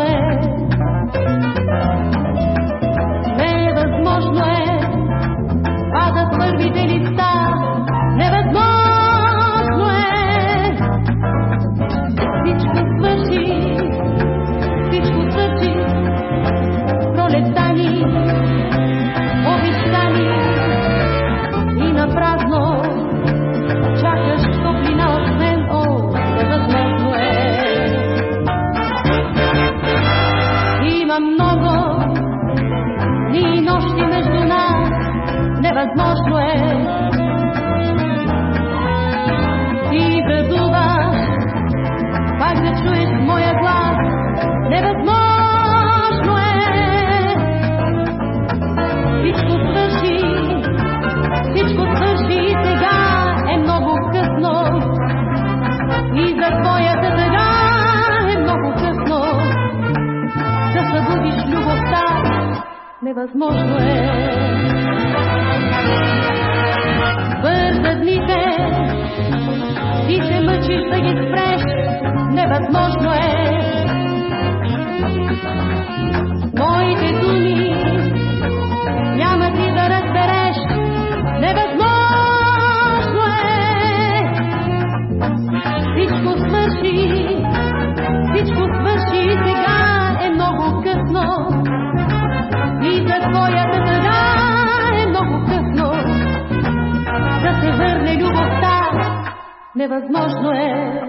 е. Невъзможно е. Падат първите листа. Невъзможно е. Всичко свърши. Всичко свърши. Пролетта ни. Много дни и нощи между нас, невъзможно е. Ти невъзможно е. Бърза дните, ти се мъчиш да ги спреш, невъзможно е. Моите думи невъзможно е.